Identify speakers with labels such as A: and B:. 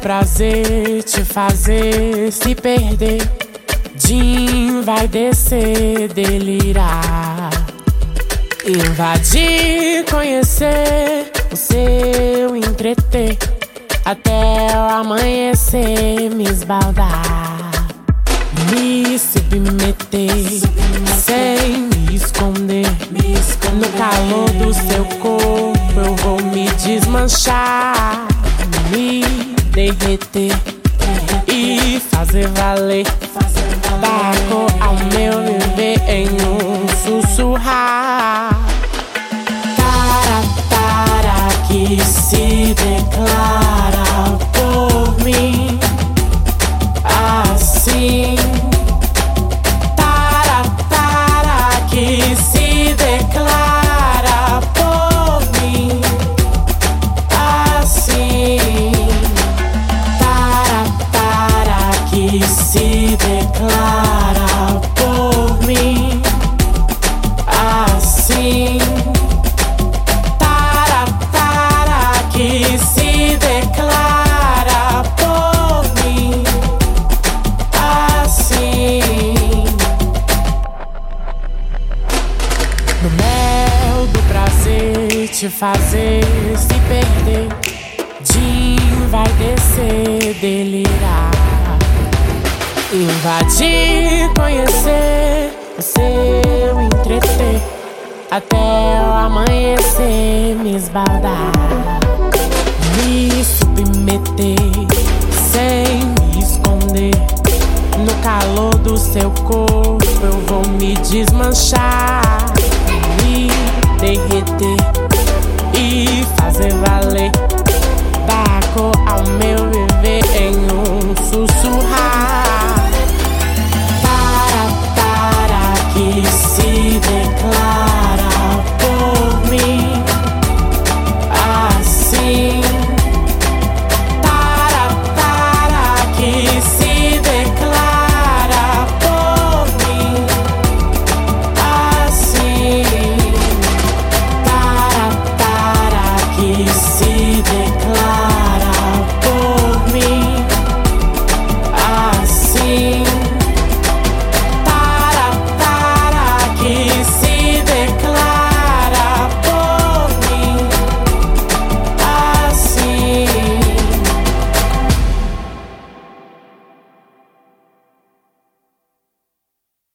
A: prazer te fazer se perder. Jim vai descer, delirar. Invadir, conhecer o seu entreter. Até o amanhecer me esbaldar. Me submeter, sem me esconder. No calor do seu corpo eu vou me desmanchar. Derreter e fazer valer. Dar cor ao meu viver em um sussurrar. Se declara por mim. Assim. Para, para que se declara por mim. Assim. No mel do prazer te fazer se perder. Jim vai descer, delirar. Invadir, conhecer o seu entreter. Até o amanhecer me esbaldar. Me submeter sem me esconder. No calor do seu corpo eu vou me desmanchar. Me